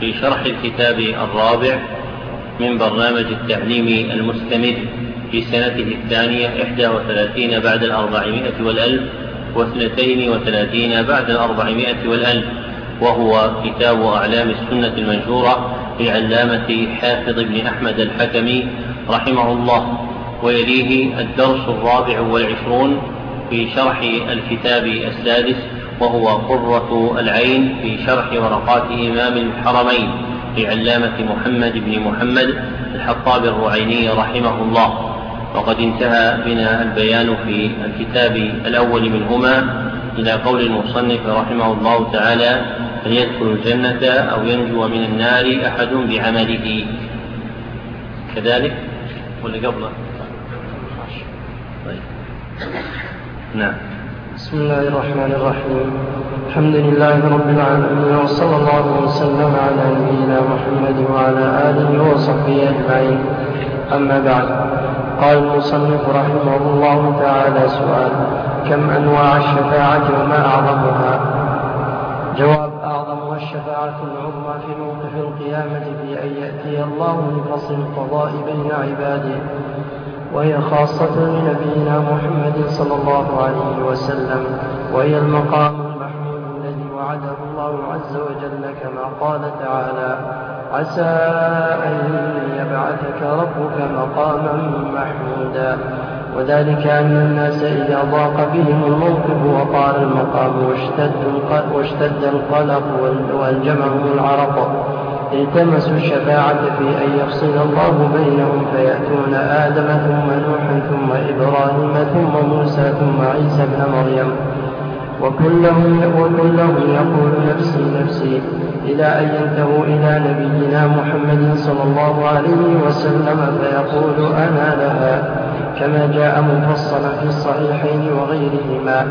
في شرح الكتاب الرابع من برنامج التعليم المستمر في سنته الثانية إحدى وثلاثين بعد الأربعمائة والألف واثنتين وثلاثين بعد الأربعمائة والألف وهو كتاب أعلام السنة المنشورة لعلامة حافظ بن أحمد الحكمي رحمه الله ويليه الدرس الرابع والعشرون في شرح الكتاب السادس وهو قرة العين في شرح ورقات إمام الحرمين لعلامة محمد بن محمد الحطاب الرعيني رحمه الله. وقد انتهى بنا البيان في الكتاب الأول منهما إلى قول المصنف رحمه الله تعالى أن يدخل الجنة أو ينجو من النار أحد بعمله؟ كذلك؟ ولا قبله؟ طيب. نعم. بسم الله الرحمن الرحيم الحمد لله رب العالمين وصلى الله وسلم على نبينا محمد وعلى آله وصحبه أجمعين أما بعد قال المصنف رحمه الله تعالى سؤال كم أنواع الشفاعة وما أعظمها جواب أعظمها الشفاعة العظمى في موقف القيامة في أن يأتي الله لفصل القضاء بين عباده وهي خاصة لنبينا محمد صلى الله عليه وسلم وهي المقام المحمود الذي وعده الله عز وجل كما قال تعالى عسى أن يبعثك ربك مقاما محمودا وذلك أن الناس إذا ضاق بهم الموقف وطال المقام واشتد, القلق والجمهم العرق. التمسوا الشفاعة في أن يفصل الله بينهم فيأتون آدم ثم نوحا ثم إبراهيم ثم موسى ثم عيسى ابن مريم. وكلهم, وكلهم يقول نفسي نفسي إلى أن ينتهوا إلى نبينا محمد صلى الله عليه وسلم فيقول أنا لها كما جاء مفصلا في الصحيحين وغيرهما.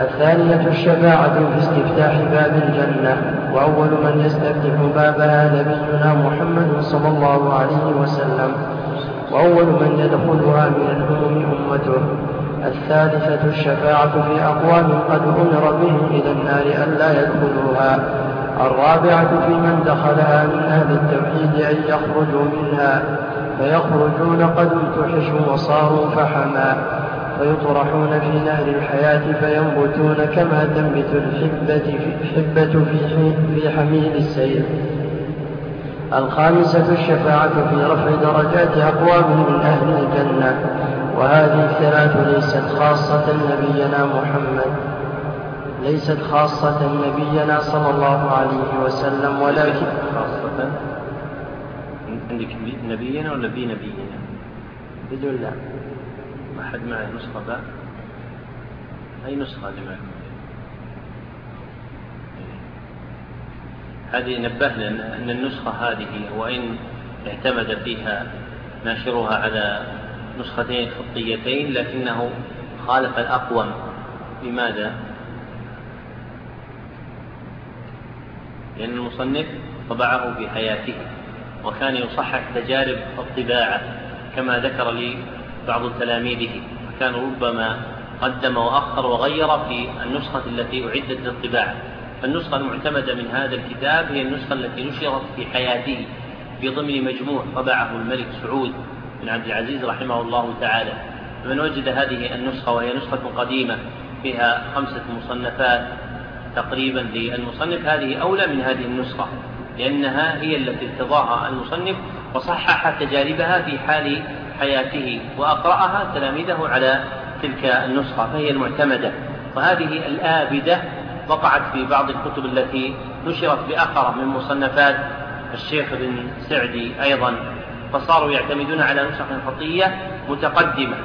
الثانية الشفاعة في استفتاح باب الجنة وأول من يستفتح بابها نبينا محمد صلى الله عليه وسلم وأول من يدخلها من الأمم أمته. الثالثة الشفاعة في أقوام قد أمر بهم إلى النار ألا يدخلوها. الرابعة في من دخلها من أهل التوحيد أن يخرجوا منها فيخرجون قد امتحشوا وصاروا فحما. فيطرحون في نهر الحياة فينبتون كما تنبت الحبة في, الحبة في, في حميل السيل. الخامسة الشفاعة في رفع درجات أقوام من أهل الجنة. وهذه الثلاث ليست خاصة نبينا محمد. ليست خاصة نبينا صلى الله عليه وسلم ولكن خاصة. عندك نبينا ولا بي نبينا؟ بدون لا. ما حد معه نسخة باء؟ أي نسخة معكم هذه نبهنا أن النسخة هذه وإن اعتمد فيها ناشرها على نسختين خطيتين لكنه خالف الأقوم. لماذا؟ لأن المصنف طبعه في حياته وكان يصحح تجارب الطباعة كما ذكر لي بعض تلاميذه كان ربما قدم وأخر وغير في النسخة التي أعدت للطباعة فالنسخة المعتمدة من هذا الكتاب هي النسخة التي نشرت في حياته في ضمن مجموع طبعه الملك سعود بن عبد العزيز رحمه الله تعالى. فمن وجد هذه النسخة وهي نسخة قديمة فيها خمسة مصنفات تقريبا للمصنف هذه أولى من هذه النسخة لأنها هي التي ارتضاها المصنف وصحح تجاربها في حال حياته وأقرأها تلاميذه على تلك النسخة فهي المعتمدة. وهذه الآبدة وقعت في بعض الكتب التي نشرت بأخرة من مصنفات الشيخ بن سعدي أيضا. فصاروا يعتمدون على نسخ خطية متقدمة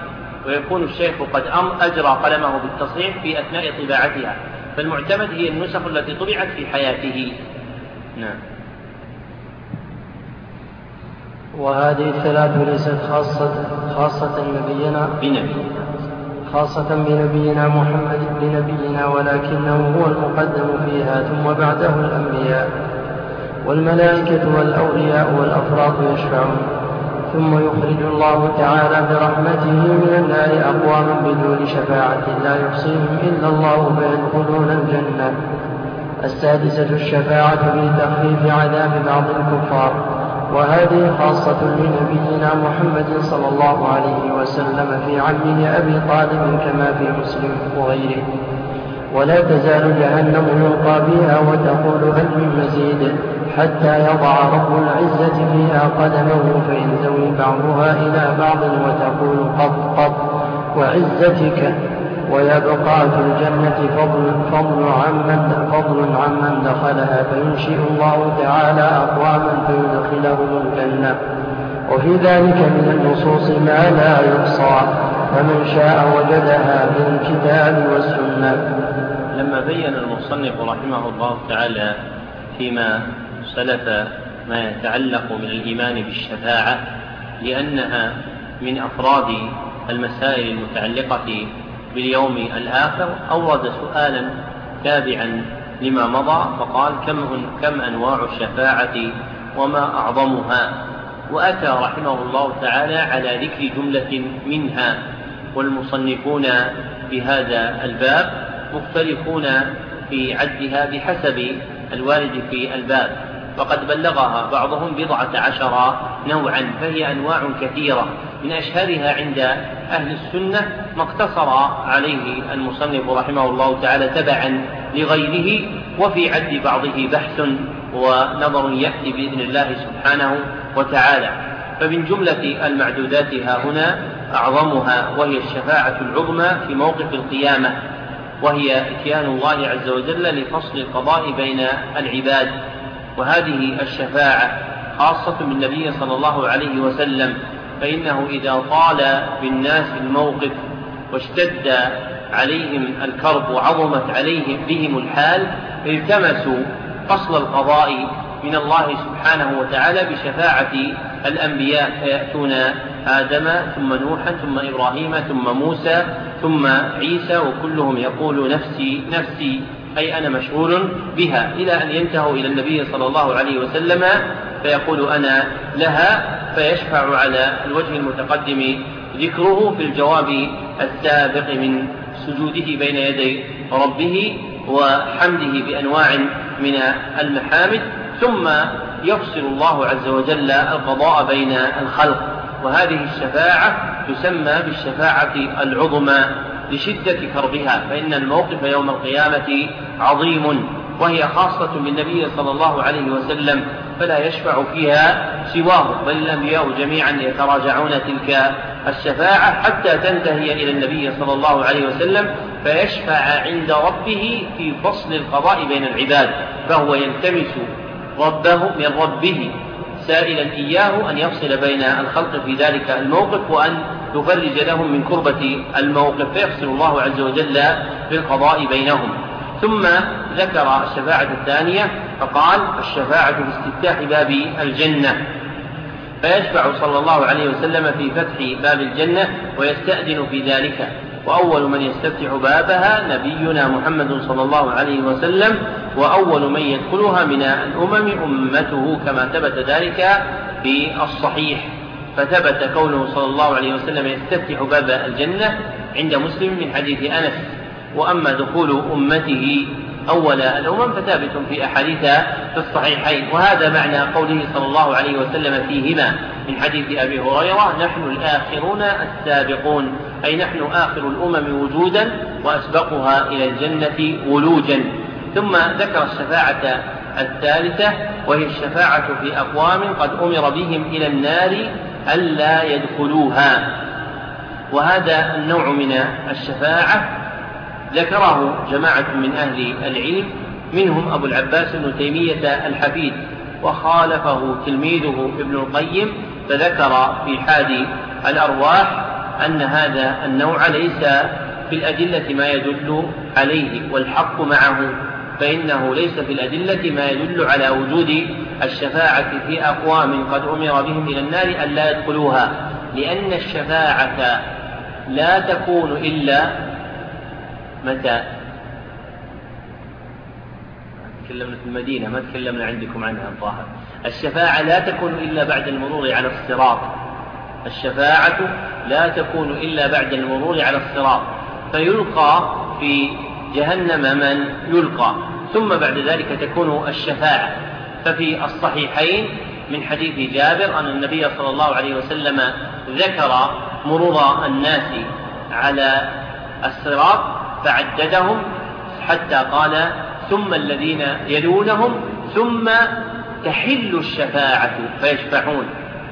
ويكون الشيخ قد أجرى قلمه بالتصحيح في أثناء طباعتها. فالمعتمد هي النسخ التي طبعت في حياته. نعم. وهذه الثلاث ليست خاصة خاصة نبينا. بنبي. خاصة بنبينا محمد بنبينا ولكنه هو المقدم فيها ثم بعده الأنبياء. والملائكة والأولياء والأفراد يشفعون. ثم يخرج الله تعالى برحمته من النار أقواما بدون شفاعة لا يحصيهم إلا الله فيدخلون الجنة. السادسة الشفاعة في تخفيف عذاب بعض الكفار. وهذه خاصة لنبينا محمد صلى الله عليه وسلم في عمه أبي طالب كما في مسلم وغيره. ولا تزال جهنم يلقى بها وتقول هل من مزيد حتى يضع رب العزة فيها قدمه فينزوي بعضها إلى بعض وتقول قط قط وعزتك ويبقى في الجنة فضل, فضل, عمن فضل عمن دخلها فينشئ الله تعالى أقواما فيدخلهم الجنة. وفي ذلك من النصوص ما لا يحصى فمن شاء وجدها في الكتاب والسنة. لما بين المصنف رحمه الله تعالى فيما سلف ما يتعلق من الإيمان بالشفاعة لأنها من أفراد المسائل المتعلقة باليوم الآخر أورد سؤالا تابعا لما مضى فقال كم كم أنواع الشفاعة وما أعظمها؟ وأتى رحمه الله تعالى على ذكر جملة منها والمصنفون في هذا الباب مختلفون في عدها بحسب الوارد في الباب وقد بلغها بعضهم بضعة عشر نوعا فهي أنواع كثيرة. من أشهرها عند أهل السنة ما اقتصر عليه المصنف رحمه الله تعالى تبعا لغيره وفي عد بعضه بحث ونظر يأتي بإذن الله سبحانه وتعالى. فمن جملة المعدودات ها هنا أعظمها وهي الشفاعة العظمى في موقف القيامة وهي إتيان الله عز وجل لفصل القضاء بين العباد. وهذه الشفاعة خاصة بالنبي صلى الله عليه وسلم فإنه إذا طال بالناس الموقف واشتد عليهم الكرب وعظمت عليهم بهم الحال التمسوا فصل القضاء من الله سبحانه وتعالى بشفاعة الأنبياء. فيأتون آدم ثم نوحا ثم إبراهيم ثم موسى ثم عيسى وكلهم يقول نفسي نفسي أي أنا مشغول بها إلى أن ينتهوا إلى النبي صلى الله عليه وسلم فيقول أنا لها فيشفع على الوجه المتقدم ذكره في الجواب السابق من سجوده بين يدي ربه وحمده بأنواع من المحامد ثم يفصل الله عز وجل القضاء بين الخلق. وهذه الشفاعة تسمى بالشفاعة العظمى لشدة كربها فإن الموقف يوم القيامة عظيم. وهي خاصة بالنبي صلى الله عليه وسلم فلا يشفع فيها سواه بل الأنبياء جميعا يتراجعون تلك الشفاعة حتى تنتهي إلى النبي صلى الله عليه وسلم فيشفع عند ربه في فصل القضاء بين العباد فهو يلتمس ربه من ربه سائلا إياه أن يفصل بين الخلق في ذلك الموقف وأن يفرج لهم من كربة الموقف فيفصل الله عز وجل بالقضاء بينهم. ثم ذكر الشفاعة الثانية فقال الشفاعة في استفتاح باب الجنة. فيشفع صلى الله عليه وسلم في فتح باب الجنة ويستأذن في ذلك. وأول من يستفتح بابها نبينا محمد صلى الله عليه وسلم وأول من يدخلها من الأمم أمته كما ثبت ذلك في الصحيح. فثبت قوله صلى الله عليه وسلم يستفتح باب الجنة عند مسلم من حديث أنس. وأما دخول أمته أول الأمم فثابت في أحاديث في الصحيحين وهذا معنى قوله صلى الله عليه وسلم فيهما من حديث أبي هريرة نحن الآخرون السابقون أي نحن آخر الأمم وجودا وأسبقها إلى الجنة ولوجا ثم ذكر الشفاعة الثالثة وهي الشفاعة في أقوام قد أمر بهم إلى النار ألا يدخلوها. وهذا النوع من الشفاعة ذكره جماعة من أهل العلم منهم أبو العباس بن تيمية الحفيد وخالفه تلميذه ابن القيم فذكر في حاد الأرواح أن هذا النوع ليس في الأدلة ما يدل عليه والحق معه فإنه ليس في الأدلة ما يدل على وجود الشفاعة في أقوام قد أمر بهم إلى النار أن لا يدخلوها لأن الشفاعة لا تكون إلا متى؟ تكلمنا في المدينة ما تكلمنا عندكم عنها الظاهر الشفاعة لا تكون إلا بعد المرور على الصراط. الشفاعة لا تكون إلا بعد المرور على الصراط. فيلقى في جهنم من يلقى. ثم بعد ذلك تكون الشفاعة. ففي الصحيحين من حديث جابر أن النبي صلى الله عليه وسلم ذكر مرور الناس على الصراط. فعددهم حتى قال ثم الذين يلونهم ثم تحل الشفاعة فيشفعون.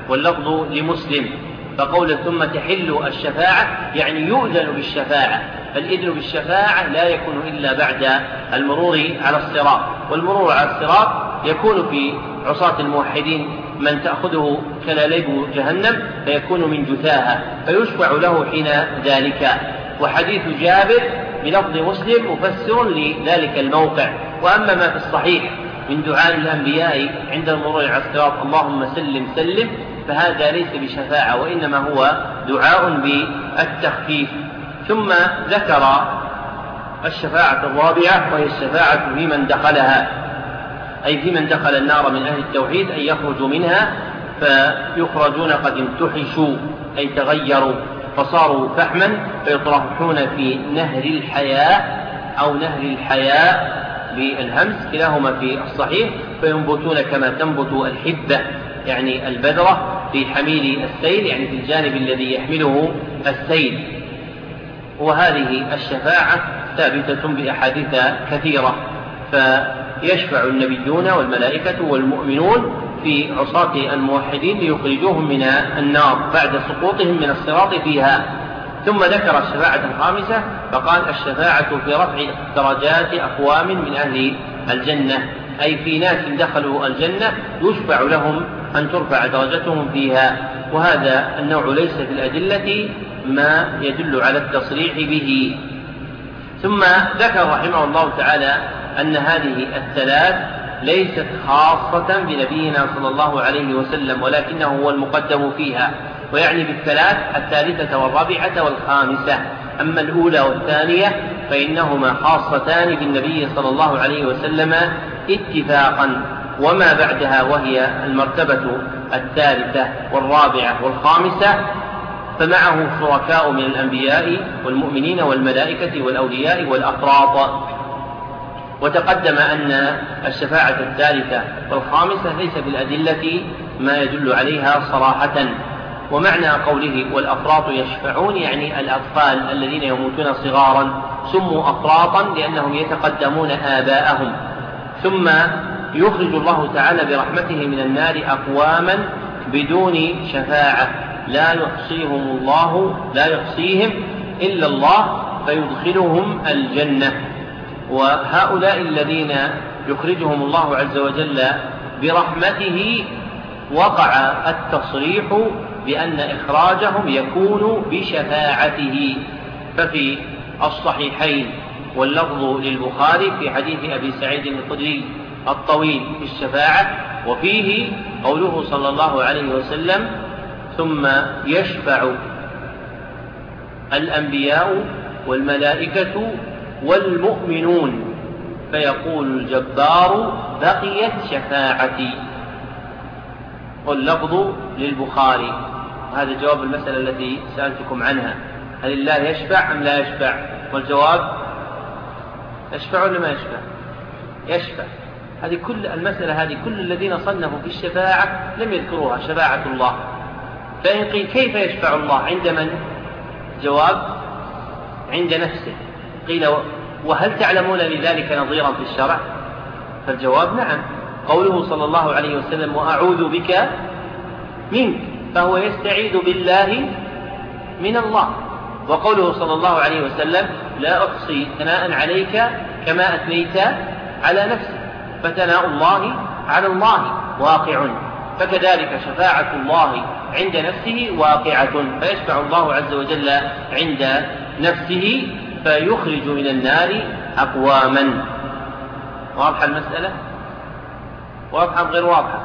واللفظ لمسلم فقول ثم تحل الشفاعة يعني يؤذن بالشفاعة فالإذن بالشفاعة لا يكون إلا بعد المرور على الصراط. والمرور على الصراط يكون في عصاة الموحدين من تأخذه كلاليب جهنم فيكون من جثاها فيشفع له حين ذلك. وحديث جابر بلفظ مسلم مفسر لذلك الموقع. وأما ما في الصحيح من دعاء الأنبياء عند المرور على الصراط اللهم سلم سلم فهذا ليس بشفاعة وإنما هو دعاء بالتخفيف. ثم ذكر الشفاعة الرابعة وهي الشفاعة في من دخلها أي في من دخل النار من أهل التوحيد أن يخرجوا منها فيخرجون قد امتحشوا أي تغيروا. فصاروا فحما فيطرحون في نهر الحياة أو نهر الحياة بالهمس كلاهما في الصحيح فينبتون كما تنبت الحبة يعني البذرة في حميل السيل يعني في الجانب الذي يحمله السيل. وهذه الشفاعة ثابتة بأحاديث كثيرة فيشفع النبيون والملائكة والمؤمنون في عصاة الموحدين ليخرجوهم من النار بعد سقوطهم من الصراط فيها. ثم ذكر الشفاعة الخامسة فقال الشفاعة في رفع درجات أقوام من أهل الجنة. أي في ناس دخلوا الجنة يشفع لهم أن ترفع درجتهم فيها. وهذا النوع ليس في الأدلة ما يدل على التصريح به. ثم ذكر رحمه الله تعالى أن هذه الثلاث ليست خاصة بنبينا صلى الله عليه وسلم ولكنه هو المقدم فيها ويعني بالثلاث الثالثة والرابعة والخامسة. أما الأولى والثانية فإنهما خاصتان بالنبي صلى الله عليه وسلم اتفاقا وما بعدها وهي المرتبة الثالثة والرابعة والخامسة. فمعه شركاء من الأنبياء والمؤمنين والملائكة والأولياء والأقراط. وتقدم أن الشفاعة الثالثة والخامسة ليس بالأدلة ما يدل عليها صراحة. ومعنى قوله والأفراط يشفعون يعني الأطفال الذين يموتون صغارا سموا أفراطا لأنهم يتقدمون آباءهم. ثم يخرج الله تعالى برحمته من النار أقواما بدون شفاعة. لا يحصيهم الله لا يحصيهم إلا الله فيدخلهم الجنة. وهؤلاء الذين يخرجهم الله عز وجل برحمته وقع التصريح بأن إخراجهم يكون بشفاعته. ففي الصحيحين واللفظ للبخاري في حديث أبي سعيد الخدري الطويل في الشفاعة وفيه قوله صلى الله عليه وسلم ثم يشفع الأنبياء والملائكة والمؤمنون. فيقول الجبار بقيت شفاعتي. واللفظ للبخاري. هذا جواب المسألة التي سألتكم عنها. هل الله يشفع أم لا يشفع؟ والجواب يشفع ولا ما يشفع؟ يشفع. هذه كل المسألة هذه كل الذين صنفوا في الشفاعة لم يذكروها. شفاعة الله. فإن قيل كيف يشفع الله؟ عند من؟ جواب عند نفسه. قيل وهل تعلمون لذلك نظيرا في الشرع؟ فالجواب نعم. قوله صلى الله عليه وسلم وأعوذ بك منك فهو يستعيذ بالله من الله. وقوله صلى الله عليه وسلم لا أحصي ثناء عليك كما أثنيت على نفسك فثناء الله على الله واقع. فكذلك شفاعة الله عند نفسه واقعة فيشفع الله عز وجل عند نفسه فيخرج من النار أقواما. واضحة المسألة؟ وأفهم غير واضحة؟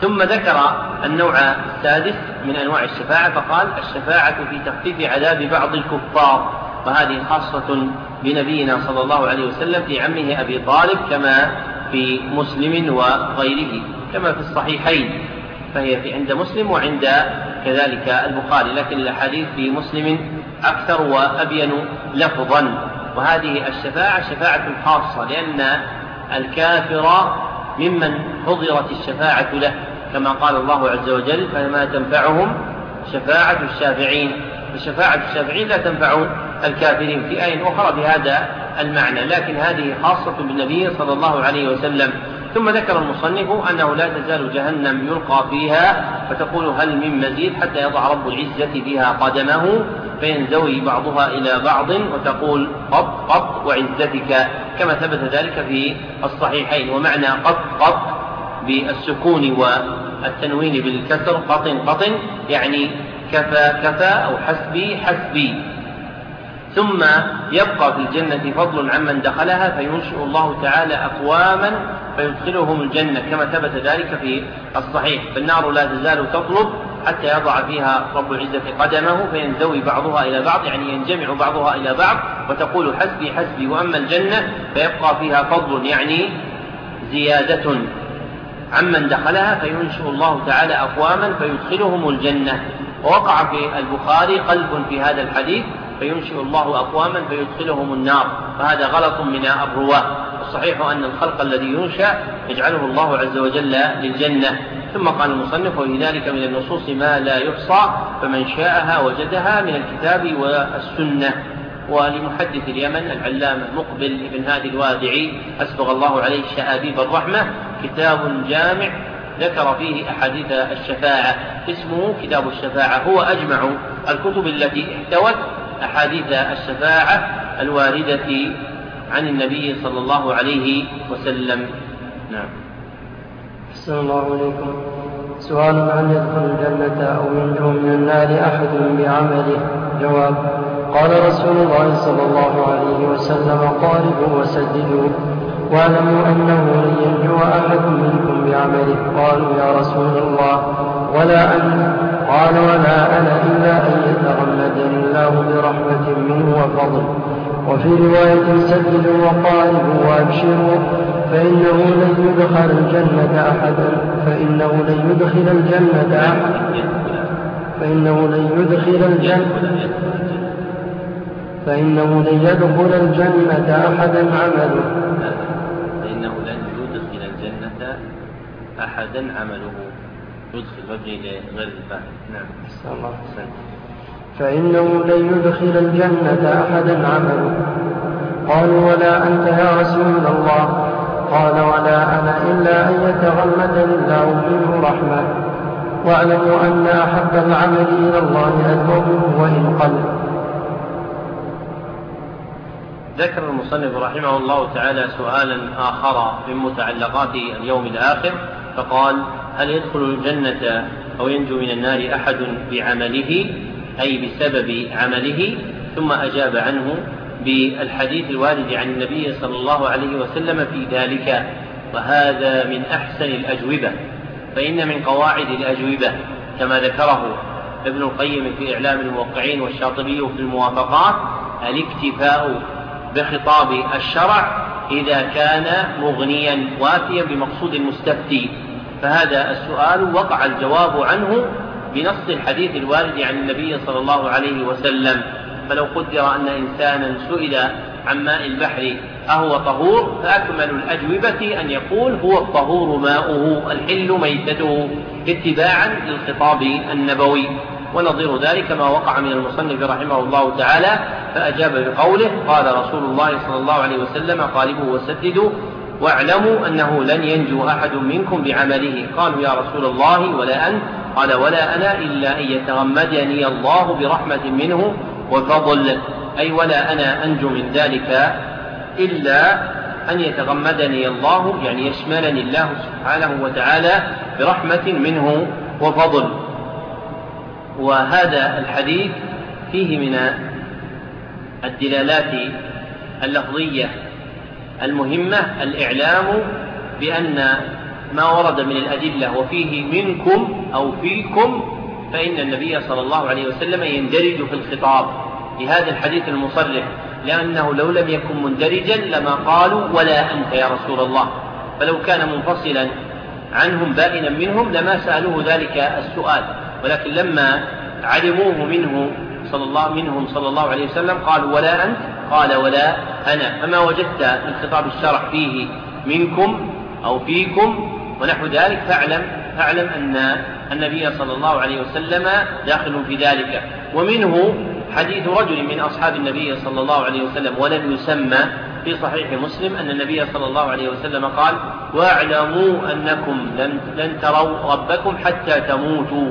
ثم ذكر النوع السادس من أنواع الشفاعة فقال الشفاعة في تخفيف عذاب بعض الكفار وهذه خاصة بنبينا صلى الله عليه وسلم في عمه أبي طالب كما في مسلم وغيره كما في الصحيحين. فهي في عند مسلم وعند كذلك البخاري لكن الأحاديث في مسلم أكثر وأبين لفظا. وهذه الشفاعة شفاعة خاصة لأن الكافر ممن حضرت الشفاعة له كما قال الله عز وجل فما تنفعهم شفاعة الشافعين. فشفاعة الشافعين لا تنفع الكافرين في آية أخرى بهذا المعنى لكن هذه خاصة بالنبي صلى الله عليه وسلم. ثم ذكر المصنف أنه لا تزال جهنم يلقى فيها فتقول هل من مزيد حتى يضع رب العزة بها قدمه فينزوي بعضها إلى بعض وتقول قط قط وعزتك كما ثبت ذلك في الصحيحين. ومعنى قط قط بالسكون والتنوين بالكسر قط قط يعني كفى كفى أو حسبي حسبي. ثم يبقى في الجنة فضل عمن دخلها فينشئ الله تعالى أقواما فيدخلهم الجنة كما ثبت ذلك في الصحيح. فالنار لا تزال تطلب حتى يضع فيها رب العزة قدمه فينزوي بعضها إلى بعض يعني ينجمع بعضها إلى بعض وتقول حسبي حسبي. وأما الجنة فيبقى فيها فضل يعني زيادة عمن دخلها فينشئ الله تعالى أقواما فيدخلهم الجنة. ووقع في البخاري قلب في هذا الحديث فينشئ الله أقواما فيدخلهم النار فهذا غلط من الرواة. الصحيح أن الخلق الذي ينشأ يجعله الله عز وجل للجنة. ثم قال المصنف وفي ذلك من النصوص ما لا يحصى فمن شاءها وجدها من الكتاب والسنة. ولمحدث اليمن العلامة مقبل بن هادي الوادعي أسبغ الله عليه شآبيب الرحمة كتاب جامع ذكر فيه أحاديث الشفاعة. اسمه كتاب الشفاعة هو أجمع الكتب التي احتوت أحاديث الشفاعة الواردة عن النبي صلى الله عليه وسلم. نعم. أحسن الله عليكم. سؤال هل يدخل الجنة أو ينجو من النار أحد بعمله؟ جواب قال رسول الله صلى الله عليه وسلم قاربوا وسددوا. واعلموا أنه لن ينجو أحد منكم بعمله. قالوا يا رسول الله. ولا أنت قال ولا أنا إلا أن يتغمدني. الله برحمة منه وفضل. وفي رواية سددوا وقاربوا وأبشروا فإنه لن يدخل الجنة أحدا فإنه لن يدخل الجنة أحدا فإنه لن يدخل الجنة. فإنه لن يدخل الجنة أحدا عمله. فإنه لن يدخل الجنة أحدا عمله. يدخل مبني لغير الفاعل نعم. الله. فإنه لن يدخل الجنة أحدا عمله. قالوا ولا أنت يا رسول الله. قال ولا أنا إلا أن يتغمدني الله منه رحمة. واعلموا أن أحب العمل إلى الله أدومه وإن ذكر المصنف رحمه الله تعالى سؤالا آخر من متعلقات اليوم الآخر فقال هل يدخل الجنة أو ينجو من النار أحد بعمله؟ أي بسبب عمله ثم أجاب عنه بالحديث الوارد عن النبي صلى الله عليه وسلم في ذلك وهذا من أحسن الأجوبة فإن من قواعد الأجوبة كما ذكره ابن القيم في إعلام الموقعين والشاطبي في الموافقات الاكتفاء بخطاب الشرع إذا كان مغنيا وافيا بمقصود المستفتي فهذا السؤال وقع الجواب عنه بنص الحديث الوارد عن النبي صلى الله عليه وسلم فلو قدر أن إنسانا سئل عن ماء البحر أهو طهور فأكمل الأجوبة أن يقول هو الطهور ماؤه الحل ميتته اتباعا للخطاب النبوي. ونظير ذلك ما وقع من المصنف رحمه الله تعالى فأجاب بقوله قال رسول الله صلى الله عليه وسلم قالبوا وسددوا واعلموا أنه لن ينجو أحد منكم بعمله. قالوا يا رسول الله ولا أنت. قال ولا أنا إلا أن يتغمدني الله برحمة منه وفضل. أي ولا أنا أنجو من ذلك إلا أن يتغمدني الله يعني يشملني الله سبحانه وتعالى برحمة منه وفضل. وهذا الحديث فيه من الدلالات اللفظية المهمة الإعلام بأن ما ورد من الأدلة وفيه منكم أو فيكم فإن النبي صلى الله عليه وسلم يندرج في الخطاب لهذا الحديث المصرح لأنه لو لم يكن مندرجا لما قالوا ولا أنت يا رسول الله. فلو كان منفصلا عنهم بائنا منهم لما سألوه ذلك السؤال. ولكن لما علموه منه صلى الله منهم صلى الله عليه وسلم قالوا ولا أنت قال ولا أنا. فما وجدت من خطاب الشرع فيه منكم أو فيكم ونحو ذلك فاعلم فاعلم أن النبي صلى الله عليه وسلم داخل في ذلك. ومنه حديث رجل من أصحاب النبي صلى الله عليه وسلم ولم يسمى في صحيح مسلم أن النبي صلى الله عليه وسلم قال واعلموا أنكم لن, لن تروا ربكم حتى تموتوا.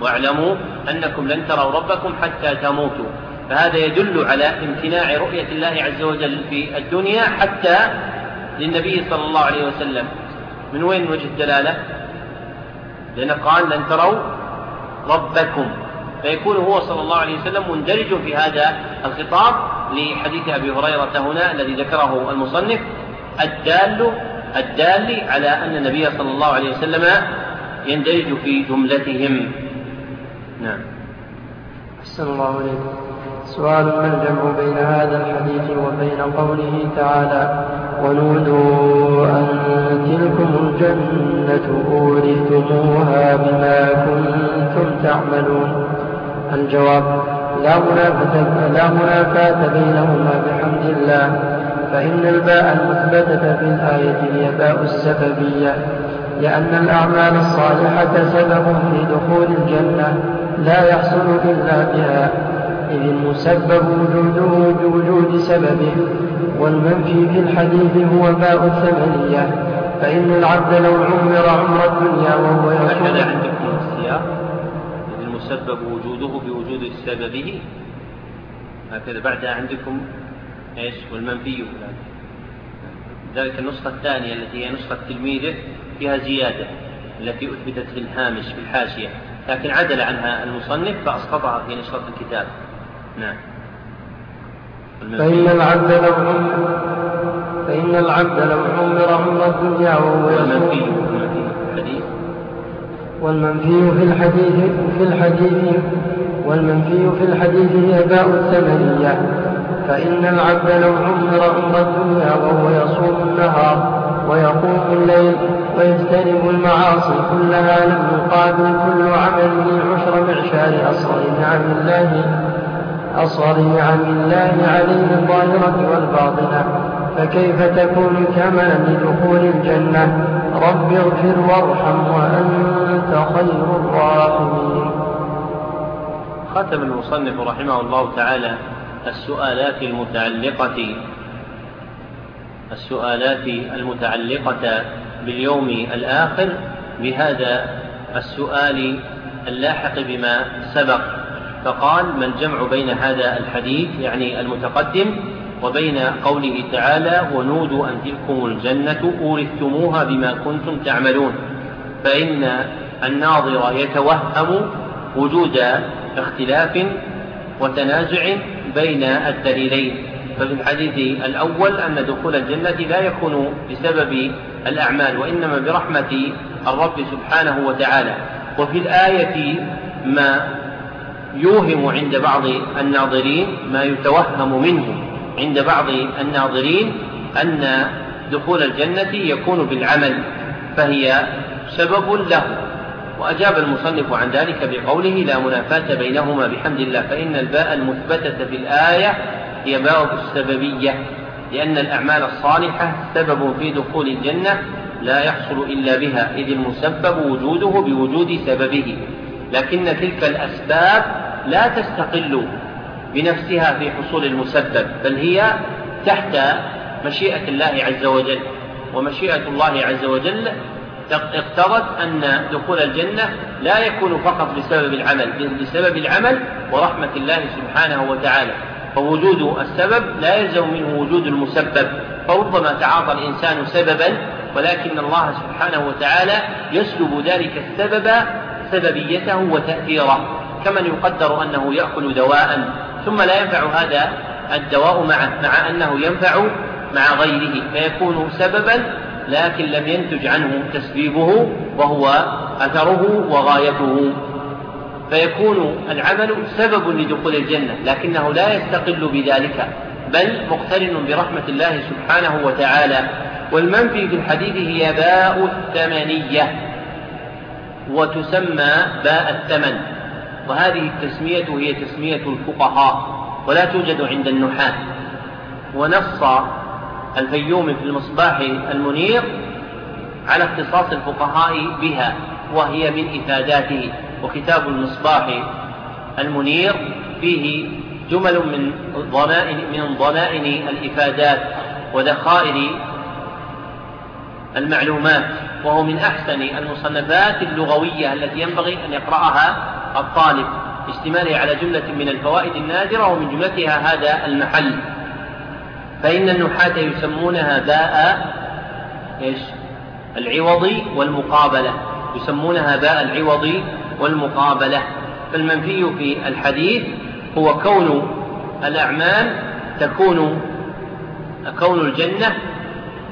واعلموا أنكم لن تروا ربكم حتى تموتوا. فهذا يدل على امتناع رؤية الله عز وجل في الدنيا حتى للنبي صلى الله عليه وسلم. من وين وجه الدلالة؟ لأنه قال لن تروا ربكم. فيكون هو صلى الله عليه وسلم مندرج في هذا الخطاب لحديث أبي هريرة هنا الذي ذكره المصنف الدال الدال على أن النبي صلى الله عليه وسلم يندرج في جملتهم. نعم. أحسن الله عليكم سؤال ما الجمع بين هذا الحديث وبين قوله تعالى ونودوا أن تلكم الجنة أورثتموها بما كنتم تعملون الجواب لا منافاة, لا منافاة بينهما بحمد الله فإن الباء المثبتة في الآية هي باء السببية لأن الأعمال الصالحة سبب في دخول الجنة. لا يحصل إلا بها. إذ المسبب وجوده بوجود سببه والمنفي في الحديث هو باء الثمنية. فإن العبد لو عمر عمر الدنيا وهو يصوم. المسبب وجوده بوجود سببه. هكذا بعدها عندكم إيش؟ والمنفي. ذلك النسخة الثانية التي هي نسخة تلميذه فيها زيادة التي أثبتت في الهامش في الحاشية. لكن عدل عنها المصنف فأسقطها في نسخة الكتاب. نعم. فإن العبد لو فإن العبد لو عمر عمر الدنيا وهو والمنفي والمنفي في الحديث. في الحديث والمنفي في الحديث هي باء الثمنية فإن العبد لو عمر عمر الدنيا وهو يصوم النهار. ويقوم الليل ويجتنب المعاصي كلها لم يقابل كل عمله عشر معشار أصغر نعم الله أصغر نعم الله عليه الظاهرة والباطنة. فكيف تكون كما لدخول الجنة؟ رب اغفر وارحم وأنت خير الراحمين. ختم المصنف رحمه الله تعالى السؤالات المتعلقة السؤالات المتعلقة باليوم الآخر بهذا السؤال اللاحق بما سبق. فقال ما الجمع بين هذا الحديث يعني المتقدم وبين قوله تعالى ونودوا أن تلكم الجنة أورثتموها بما كنتم تعملون فإن الناظر يتوهم وجود اختلاف وتنازع بين الدليلين. ففي الحديث الأول أن دخول الجنة لا يكون بسبب الأعمال وإنما برحمة الرب سبحانه وتعالى. وفي الآية ما يوهم عند بعض الناظرين ما يتوهم منه عند بعض الناظرين أن دخول الجنة يكون بالعمل فهي سبب له. وأجاب المصنف عن ذلك بقوله لا منافاة بينهما بحمد الله فإن الباء المثبتة في الآية هي باء السببية لأن الأعمال الصالحة سبب في دخول الجنة لا يحصل إلا بها إذ المسبب وجوده بوجود سببه. لكن تلك الأسباب لا تستقل بنفسها في حصول المسبب بل هي تحت مشيئة الله عز وجل. ومشيئة الله عز وجل اقتضت أن دخول الجنة لا يكون فقط بسبب العمل بسبب العمل ورحمة الله سبحانه وتعالى. فوجود السبب لا يلزم منه وجود المسبب فربما تعاطى الإنسان سببا ولكن الله سبحانه وتعالى يسلب ذلك السبب سببيته وتأثيره كمن يقدر أنه يأكل دواء ثم لا ينفع هذا الدواء معه مع أنه ينفع مع غيره فيكون سببا لكن لم ينتج عنه تسبيبه وهو أثره وغايته. فيكون العمل سبب لدخول الجنة لكنه لا يستقل بذلك بل مقترن برحمة الله سبحانه وتعالى. والمنفي في الحديث هي باء الثمنية وتسمى باء الثمن. وهذه التسمية هي تسمية الفقهاء ولا توجد عند النحاة. ونص الفيوم في المصباح المنير على اختصاص الفقهاء بها. وهي من إفاداته وكتاب المصباح المنير. فيه جمل من ضمائن من ضمائن الإفادات وذخائر المعلومات وهو من أحسن المصنفات اللغوية التي ينبغي أن يقرأها الطالب اشتماله على جملة من الفوائد النادرة ومن جملتها هذا المحل. فإن النحاة يسمونها باء إيش؟ العوض والمقابلة. يسمونها باء العوض والمقابلة. فالمنفي في الحديث هو كون الأعمال تكون كون الجنة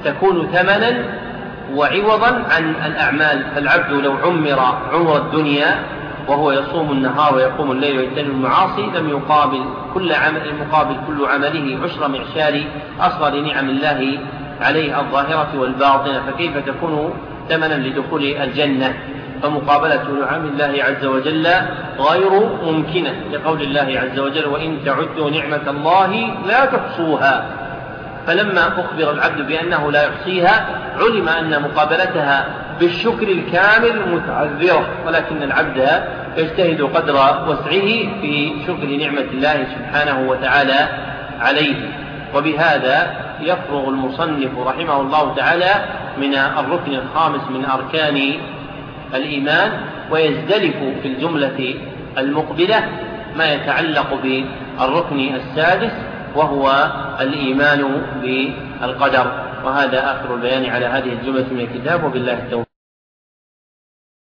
تكون ثمنا وعوضا عن الأعمال. فالعبد لو عمر عمر الدنيا وهو يصوم النهار ويقوم الليل ويجتنب المعاصي لم يقابل كل عمل مقابل كل عمله عشر معشار أصغر نعم الله عليه الظاهرة والباطنة. فكيف تكون ثمنا لدخول الجنة فمقابلة نعم الله عز وجل غير ممكنة لقول الله عز وجل وإن تعدوا نعمة الله لا تحصوها. فلما أخبر العبد بأنه لا يحصيها علم أن مقابلتها بالشكر الكامل متعذرة ولكن العبد يجتهد قدر وسعه في شكر نعمة الله سبحانه وتعالى عليه. وبهذا يفرغ المصنف رحمه الله تعالى من الركن الخامس من أركان الإيمان ويزدلف في الجملة المقبلة ما يتعلق بالركن السادس وهو الإيمان بالقدر. وهذا آخر البيان على هذه الجملة من الكتاب وبالله التوفيق.